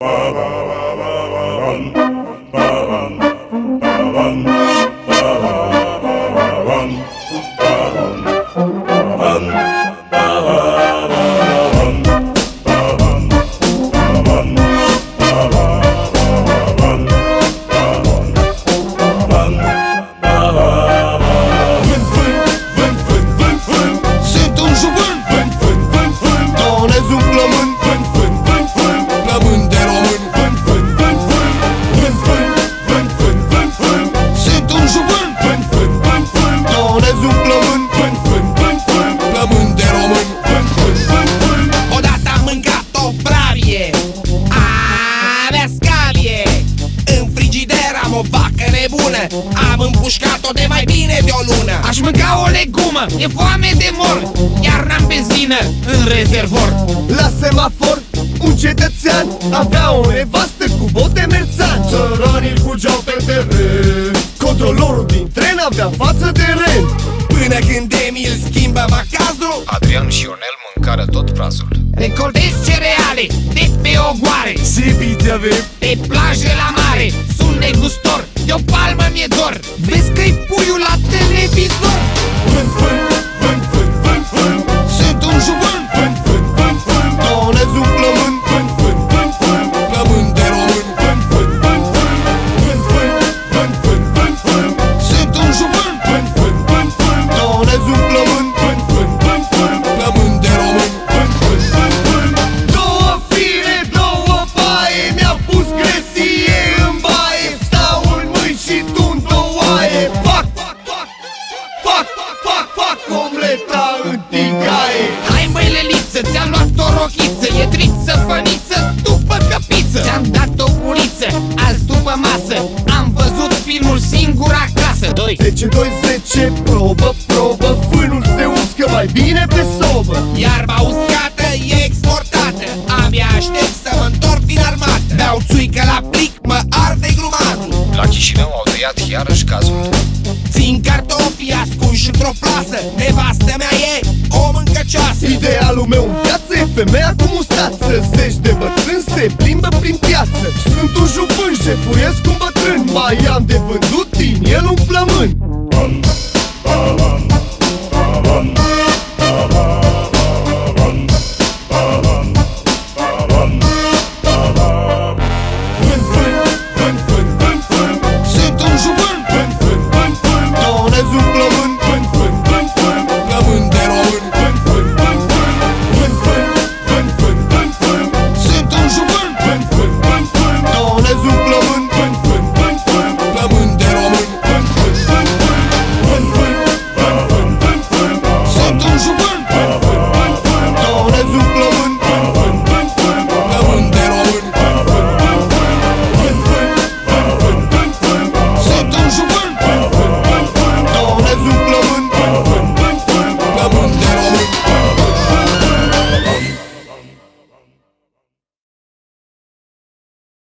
Baba. Nebună Am împușcat-o de mai bine de o lună. Aș mânca o legumă, e foame de mor Iar n-am benzină în rezervor. La semafor un cetățean Avea o nevastă cu bote merțan. Țăranii fugeau pe teren Controlorul din tren avea față de ren Până când Emil schimbă macazul Adrian și Ionel mâncară tot prazul. Recoltez cereale de pe ogoare. Sibiți avem Pe plajă la mare Sunt negustor De o palmă mi-e dor Vezi că-i puiul la televizor Vânt, vânt, vânt, vânt, vânt, vânt Sunt un juvân Vânt, vânt, vânt, vânt Donez un plămân Vânt, vânt, vânt, vânt Plămân de român Vânt, vânt, vânt, vânt Vânt, vânt, vânt, vânt, vânt, vânt Sunt un juvân Vânt, vânt, vânt, vânt Donez un plămân Vânt, vânt, vânt, vânt Plămân de român Vânt, vânt, vânt, vânt Două fire, două baie Mi-au pus gresie fac, fac Omleta în tigaie. Hai măi leliță, ți-am luat o rochiță E driță, făniță, după căpiță. Ți-am dat o puriță, azi după masă Am văzut filmul singur acasă. 2 10, 2, 10, probă, probă Fânul se uscă mai bine pe sobă. Iarba uscată e exportată Abia aștept să mă întorc din armată. Beau țuică la plic, mă arde grumazul La Chișinău au tăiat iarăși cazul Idealul meu în viață e femeia cu mustață. Zeci de bătrâni se plimbă prin piață. Sunt un jupân, jefuiesc un bătrân. Mai am de vândut din el un plămân